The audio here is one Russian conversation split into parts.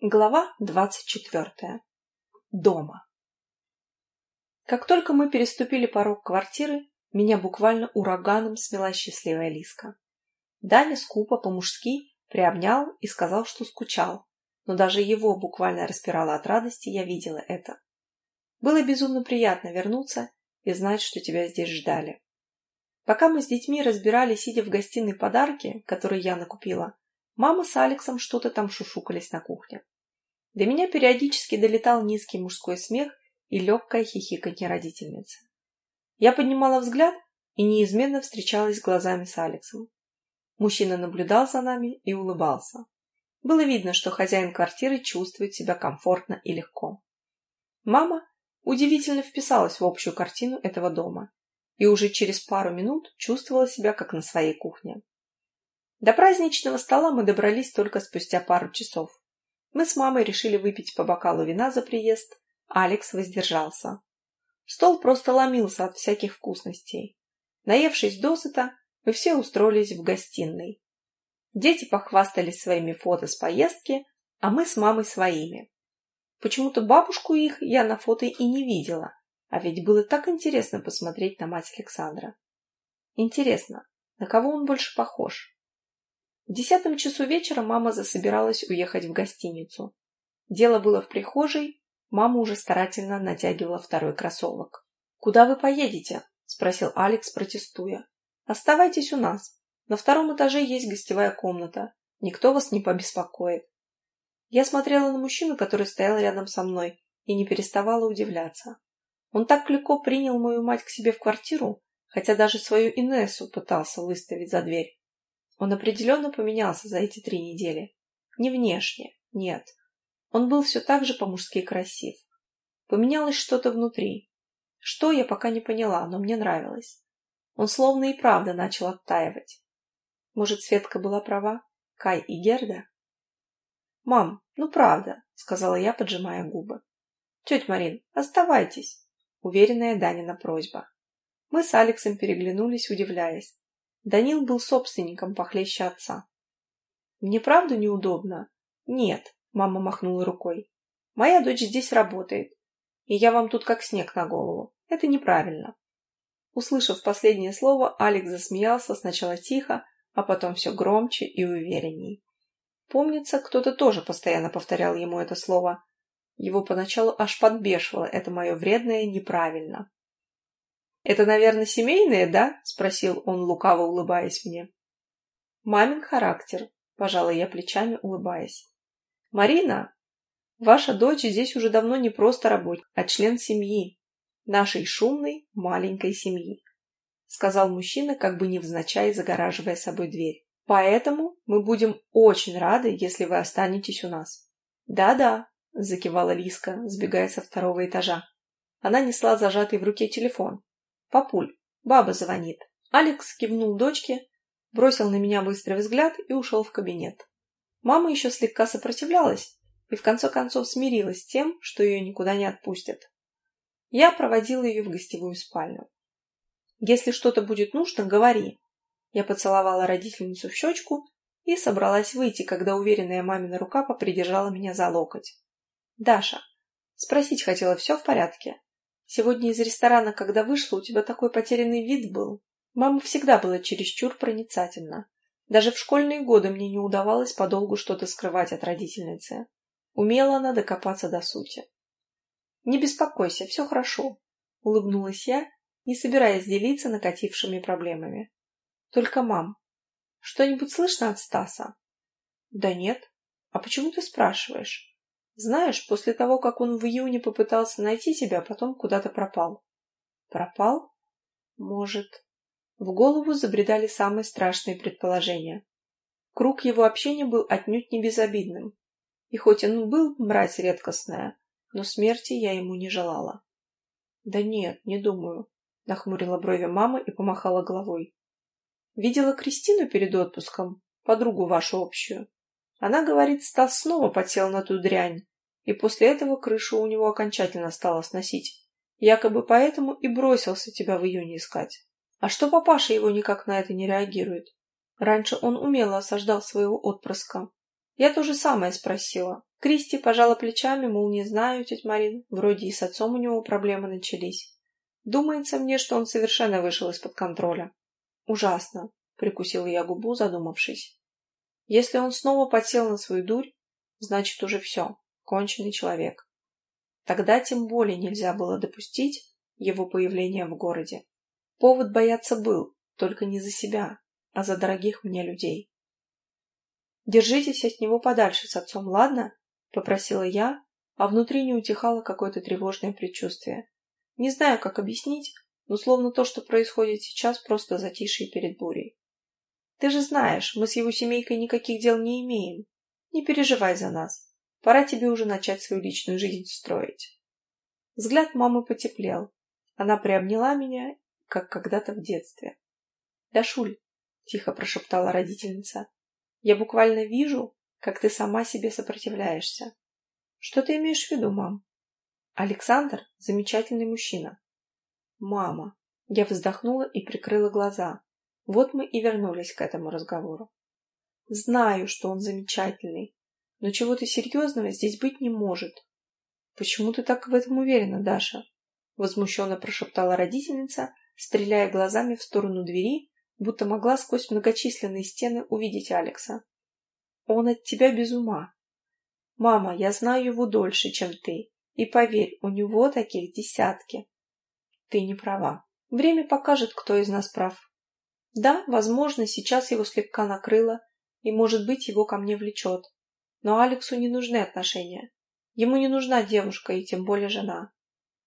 Глава двадцать четвертая. Дома. Как только мы переступили порог квартиры, меня буквально ураганом смела счастливая Лиска. Даня скупо по-мужски приобнял и сказал, что скучал, но даже его буквально распирало от радости, я видела это. Было безумно приятно вернуться и знать, что тебя здесь ждали. Пока мы с детьми разбирали, сидя в гостиной подарки, которые я накупила, Мама с Алексом что-то там шушукались на кухне. До меня периодически долетал низкий мужской смех и легкое хихиканье родительницы. Я поднимала взгляд и неизменно встречалась глазами с Алексом. Мужчина наблюдал за нами и улыбался. Было видно, что хозяин квартиры чувствует себя комфортно и легко. Мама удивительно вписалась в общую картину этого дома и уже через пару минут чувствовала себя как на своей кухне. До праздничного стола мы добрались только спустя пару часов. Мы с мамой решили выпить по бокалу вина за приезд, Алекс воздержался. Стол просто ломился от всяких вкусностей. Наевшись досыта, мы все устроились в гостиной. Дети похвастались своими фото с поездки, а мы с мамой своими. Почему-то бабушку их я на фото и не видела, а ведь было так интересно посмотреть на мать Александра. Интересно, на кого он больше похож? В десятом часу вечера мама засобиралась уехать в гостиницу. Дело было в прихожей, мама уже старательно натягивала второй кроссовок. «Куда вы поедете?» – спросил Алекс, протестуя. «Оставайтесь у нас. На втором этаже есть гостевая комната. Никто вас не побеспокоит». Я смотрела на мужчину, который стоял рядом со мной, и не переставала удивляться. Он так легко принял мою мать к себе в квартиру, хотя даже свою Инессу пытался выставить за дверь. Он определенно поменялся за эти три недели. Не внешне, нет. Он был все так же по-мужски красив. Поменялось что-то внутри. Что, я пока не поняла, но мне нравилось. Он словно и правда начал оттаивать. Может, Светка была права? Кай и Герда? «Мам, ну правда», — сказала я, поджимая губы. «Тетя Марин, оставайтесь», — уверенная Данина просьба. Мы с Алексом переглянулись, удивляясь. Данил был собственником похлеще отца. «Мне правда неудобно?» «Нет», — мама махнула рукой. «Моя дочь здесь работает, и я вам тут как снег на голову. Это неправильно». Услышав последнее слово, Алекс засмеялся сначала тихо, а потом все громче и уверенней. Помнится, кто-то тоже постоянно повторял ему это слово. Его поначалу аж подбешивало это мое вредное «неправильно». «Это, наверное, семейные, да?» — спросил он, лукаво улыбаясь мне. «Мамин характер», — пожала я плечами, улыбаясь. «Марина, ваша дочь здесь уже давно не просто работник, а член семьи, нашей шумной маленькой семьи», — сказал мужчина, как бы невзначай загораживая собой дверь. «Поэтому мы будем очень рады, если вы останетесь у нас». «Да-да», — закивала Лиска, сбегая со второго этажа. Она несла зажатый в руке телефон. «Папуль, баба звонит». Алекс кивнул дочке, бросил на меня быстрый взгляд и ушел в кабинет. Мама еще слегка сопротивлялась и в конце концов смирилась с тем, что ее никуда не отпустят. Я проводила ее в гостевую спальню. «Если что-то будет нужно, говори». Я поцеловала родительницу в щечку и собралась выйти, когда уверенная мамина рука попридержала меня за локоть. «Даша, спросить хотела, все в порядке?» Сегодня из ресторана, когда вышла, у тебя такой потерянный вид был. Мама всегда была чересчур проницательна. Даже в школьные годы мне не удавалось подолгу что-то скрывать от родительницы. Умела она докопаться до сути. «Не беспокойся, все хорошо», — улыбнулась я, не собираясь делиться накатившими проблемами. «Только, мам, что-нибудь слышно от Стаса?» «Да нет. А почему ты спрашиваешь?» Знаешь, после того, как он в июне попытался найти тебя, потом куда-то пропал. Пропал? Может. В голову забредали самые страшные предположения. Круг его общения был отнюдь не безобидным. И хоть он был мразь редкостная, но смерти я ему не желала. Да нет, не думаю, нахмурила брови мама и помахала головой. Видела Кристину перед отпуском, подругу вашу общую. Она говорит, Стас снова подсел на ту дрянь, и после этого крышу у него окончательно стало сносить. Якобы поэтому и бросился тебя в июне искать. А что папаша его никак на это не реагирует? Раньше он умело осаждал своего отпрыска. Я то же самое спросила, Кристи пожала плечами, мол, не знаю, тетя Марин, вроде и с отцом у него проблемы начались. Думается мне, что он совершенно вышел из-под контроля. Ужасно, прикусила я губу, задумавшись. Если он снова подсел на свою дурь, значит уже все, конченый человек. Тогда тем более нельзя было допустить его появления в городе. Повод бояться был, только не за себя, а за дорогих мне людей. Держитесь от него подальше с отцом, ладно? — попросила я, а внутри не утихало какое-то тревожное предчувствие. Не знаю, как объяснить, но словно то, что происходит сейчас, просто затишье перед бурей. Ты же знаешь, мы с его семейкой никаких дел не имеем. Не переживай за нас. Пора тебе уже начать свою личную жизнь строить. Взгляд мамы потеплел. Она приобняла меня, как когда-то в детстве. — Дашуль, — тихо прошептала родительница, — я буквально вижу, как ты сама себе сопротивляешься. Что ты имеешь в виду, мам? Александр – замечательный мужчина. Мама. Я вздохнула и прикрыла глаза. Вот мы и вернулись к этому разговору. Знаю, что он замечательный, но чего-то серьезного здесь быть не может. Почему ты так в этом уверена, Даша? Возмущенно прошептала родительница, стреляя глазами в сторону двери, будто могла сквозь многочисленные стены увидеть Алекса. Он от тебя без ума. Мама, я знаю его дольше, чем ты. И поверь, у него таких десятки. Ты не права. Время покажет, кто из нас прав. Да, возможно, сейчас его слегка накрыло, и, может быть, его ко мне влечет. Но Алексу не нужны отношения. Ему не нужна девушка, и тем более жена.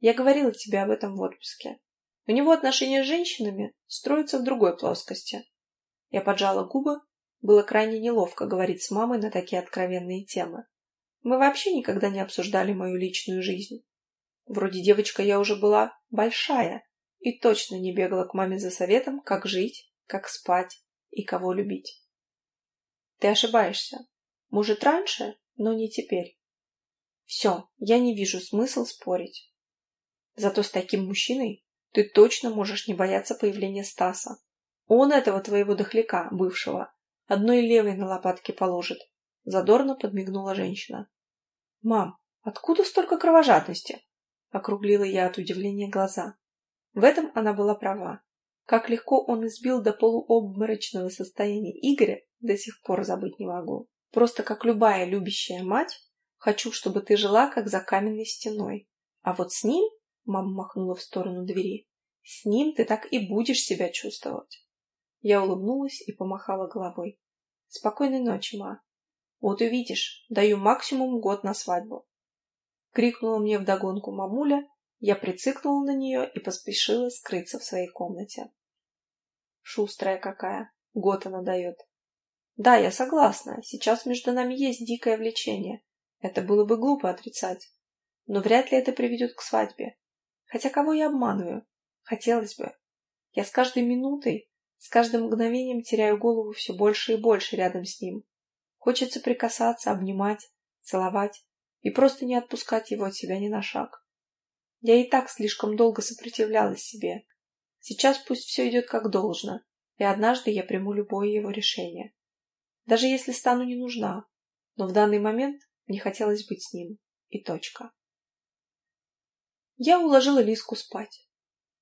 Я говорила тебе об этом в отпуске. У него отношения с женщинами строятся в другой плоскости. Я поджала губы, было крайне неловко говорить с мамой на такие откровенные темы. Мы вообще никогда не обсуждали мою личную жизнь. Вроде девочка я уже была большая и точно не бегала к маме за советом, как жить, как спать и кого любить. Ты ошибаешься. Может, раньше, но не теперь. Все, я не вижу смысла спорить. Зато с таким мужчиной ты точно можешь не бояться появления Стаса. Он этого твоего дохляка, бывшего, Одной левой на лопатки положит. Задорно подмигнула женщина. Мам, откуда столько кровожадности? Округлила я от удивления глаза. В этом она была права. Как легко он избил до полуобморочного состояния Игоря, до сих пор забыть не могу. Просто как любая любящая мать, хочу, чтобы ты жила, как за каменной стеной. А вот с ним, мама махнула в сторону двери, с ним ты так и будешь себя чувствовать. Я улыбнулась и помахала головой. «Спокойной ночи, ма. Вот увидишь, даю максимум год на свадьбу». Крикнула мне вдогонку мамуля, я прицикнула на нее и поспешила скрыться в своей комнате. Шустрая какая, год она дает. Да, я согласна, сейчас между нами есть дикое влечение. Это было бы глупо отрицать. Но вряд ли это приведет к свадьбе. Хотя кого я обманываю? Хотелось бы. Я с каждой минутой с каждым мгновением теряю голову все больше и больше рядом с ним. Хочется прикасаться, обнимать, целовать и просто не отпускать его от себя ни на шаг. Я и так слишком долго сопротивлялась себе. Сейчас пусть все идет как должно, и однажды я приму любое его решение. Даже если стану не нужна, но в данный момент мне хотелось быть с ним. И точка. Я уложила Лиску спать.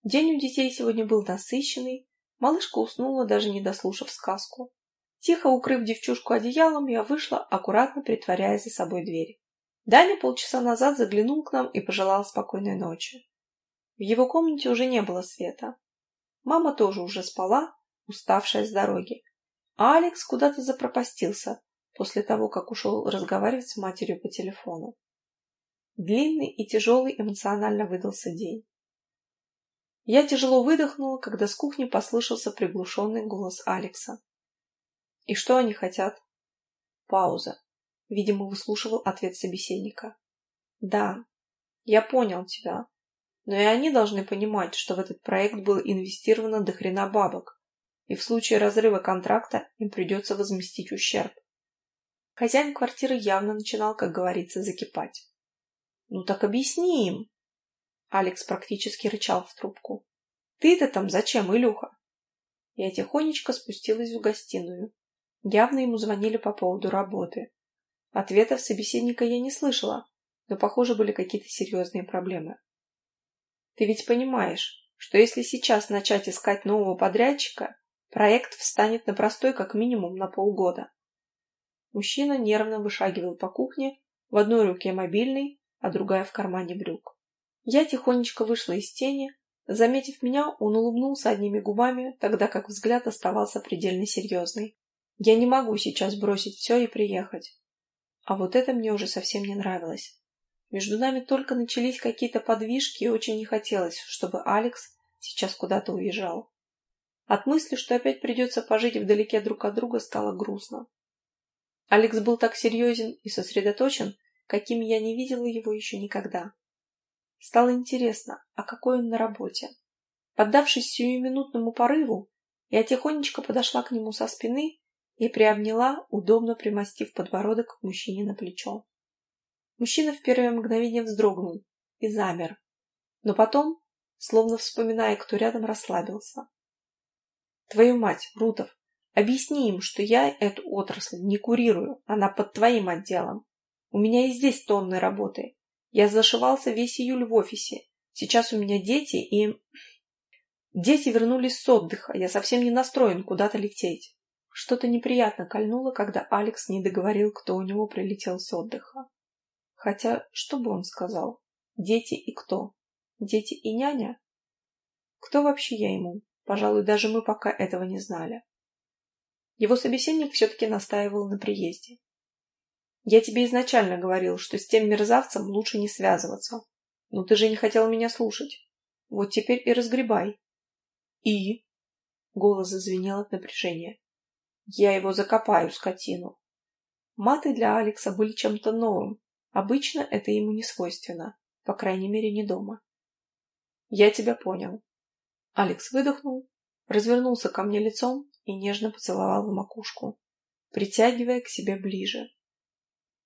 День у детей сегодня был насыщенный, Малышка уснула, даже не дослушав сказку. Тихо укрыв девчушку одеялом, я вышла, аккуратно притворяя за собой дверь. Даня полчаса назад заглянул к нам и пожелал спокойной ночи. В его комнате уже не было света. Мама тоже уже спала, уставшая с дороги. А Алекс куда-то запропастился после того, как ушел разговаривать с матерью по телефону. Длинный и тяжелый эмоционально выдался день. Я тяжело выдохнула, когда с кухни послышался приглушенный голос Алекса. «И что они хотят?» Пауза. Видимо, выслушивал ответ собеседника. «Да, я понял тебя. Но и они должны понимать, что в этот проект было инвестировано до хрена бабок, и в случае разрыва контракта им придется возместить ущерб. Хозяин квартиры явно начинал, как говорится, закипать. «Ну так объясни им!» Алекс практически рычал в трубку. «Ты-то там зачем, Илюха?» Я тихонечко спустилась в гостиную. Явно ему звонили по поводу работы. Ответов собеседника я не слышала, но, похоже, были какие-то серьезные проблемы. Ты ведь понимаешь, что если сейчас начать искать нового подрядчика, проект встанет на простой как минимум на полгода. Мужчина нервно вышагивал по кухне, в одной руке мобильный, а другая в кармане брюк. Я тихонечко вышла из тени. Заметив меня, он улыбнулся одними губами, тогда как взгляд оставался предельно серьезный. Я не могу сейчас бросить все и приехать. А вот это мне уже совсем не нравилось. Между нами только начались какие-то подвижки, и очень не хотелось, чтобы Алекс сейчас куда-то уезжал. От мысли, что опять придется пожить вдалеке друг от друга, стало грустно. Алекс был так серьезен и сосредоточен, каким я не видела его еще никогда. Стало интересно, а какой он на работе? Поддавшись сиюминутному порыву, я тихонечко подошла к нему со спины и приобняла, удобно примостив подбородок к мужчине на плечо. Мужчина в первое мгновение вздрогнул и замер, но потом, словно вспоминая, кто рядом, расслабился. «Твою мать, Рутов, объясни им, что я эту отрасль не курирую, она под твоим отделом. У меня и здесь тонны работы. Я зашивался весь июль в офисе. Сейчас у меня дети, и... Дети вернулись с отдыха, я совсем не настроен куда-то лететь. Что-то неприятно кольнуло, когда Алекс не договорил, кто у него прилетел с отдыха. Хотя, что бы он сказал? Дети и кто? Дети и няня? Кто вообще я ему? Пожалуй, даже мы пока этого не знали. Его собеседник все-таки настаивал на приезде. Я тебе изначально говорил, что с тем мерзавцем лучше не связываться. Но ты же не хотел меня слушать. Вот теперь и разгребай. И? Голос зазвенел от напряжения. Я его закопаю, скотину. Маты для Алекса были чем-то новым. Обычно это ему не свойственно. По крайней мере, не дома. Я тебя понял. Алекс выдохнул, развернулся ко мне лицом и нежно поцеловал в макушку, притягивая к себе ближе.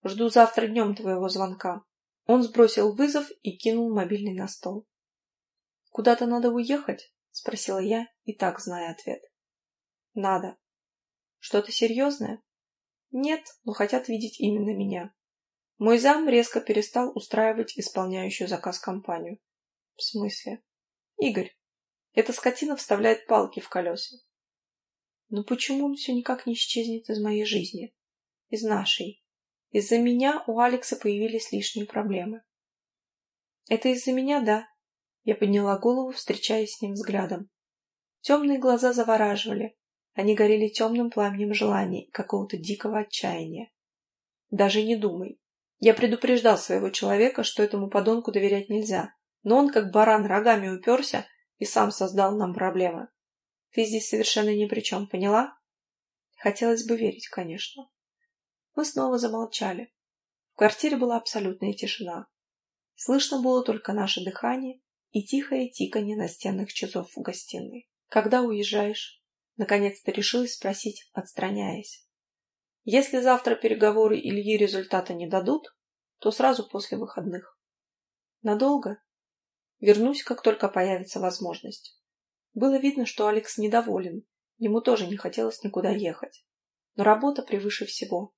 Жду завтра днем твоего звонка. Он сбросил вызов и кинул мобильный на стол. «Куда-то надо уехать?» — спросила я, и так зная ответ. «Надо». «Что-то серьезное?» «Нет, но хотят видеть именно меня». Мой зам резко перестал устраивать исполняющую заказ компанию. «В смысле?» «Игорь, эта скотина вставляет палки в колеса». «Но почему он все никак не исчезнет из моей жизни? Из нашей?» Из-за меня у Алекса появились лишние проблемы. Это из-за меня, да. Я подняла голову, встречаясь с ним взглядом. Темные глаза завораживали. Они горели темным пламенем желаний, какого-то дикого отчаяния. Даже не думай. Я предупреждал своего человека, что этому подонку доверять нельзя, но он, как баран, рогами уперся и сам создал нам проблемы. Ты здесь совершенно ни при чем, поняла? Хотелось бы верить, конечно. Мы снова замолчали. В квартире была абсолютная тишина. Слышно было только наше дыхание и тихое тиканье настенных часов в гостиной. «Когда уезжаешь?» Наконец-то решилась спросить, отстраняясь. «Если завтра переговоры Ильи результата не дадут, то сразу после выходных». «Надолго?» «Вернусь, как только появится возможность». Было видно, что Алекс недоволен, ему тоже не хотелось никуда ехать. Но работа превыше всего.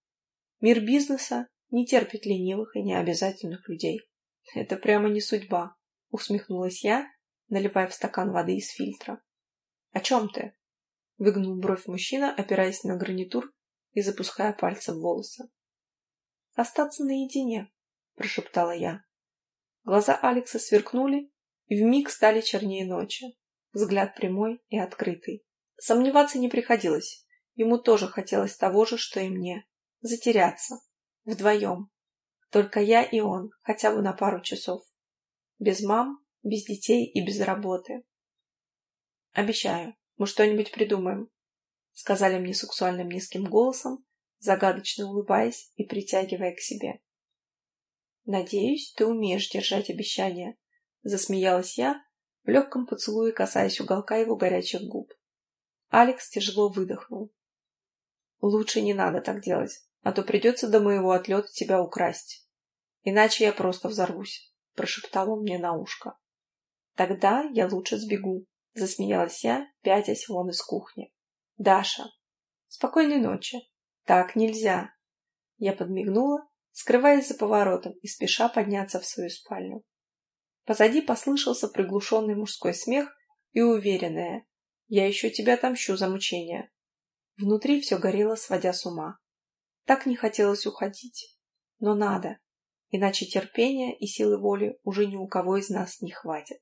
Мир бизнеса не терпит ленивых и необязательных людей. Это прямо не судьба, усмехнулась я, наливая в стакан воды из фильтра. О чем ты? Выгнул бровь мужчина, опираясь на гарнитур и запуская пальцы в волосы. Остаться наедине, прошептала я. Глаза Алекса сверкнули и вмиг стали чернее ночи. Взгляд прямой и открытый. Сомневаться не приходилось. Ему тоже хотелось того же, что и мне затеряться. Вдвоем. Только я и он, хотя бы на пару часов. Без мам, без детей и без работы. Обещаю, мы что-нибудь придумаем, сказали мне сексуальным низким голосом, загадочно улыбаясь и притягивая к себе. Надеюсь, ты умеешь держать обещания, засмеялась я, в легком поцелуе касаясь уголка его горячих губ. Алекс тяжело выдохнул. Лучше не надо так делать а то придется до моего отлета тебя украсть. Иначе я просто взорвусь, — прошептал он мне на ушко. Тогда я лучше сбегу, — засмеялась я, пятясь вон из кухни. Даша, спокойной ночи. Так нельзя. Я подмигнула, скрываясь за поворотом и спеша подняться в свою спальню. Позади послышался приглушенный мужской смех и уверенное «Я еще тебя отомщу за мучения». Внутри все горело, сводя с ума. Так не хотелось уходить. Но надо, иначе терпения и силы воли уже ни у кого из нас не хватит.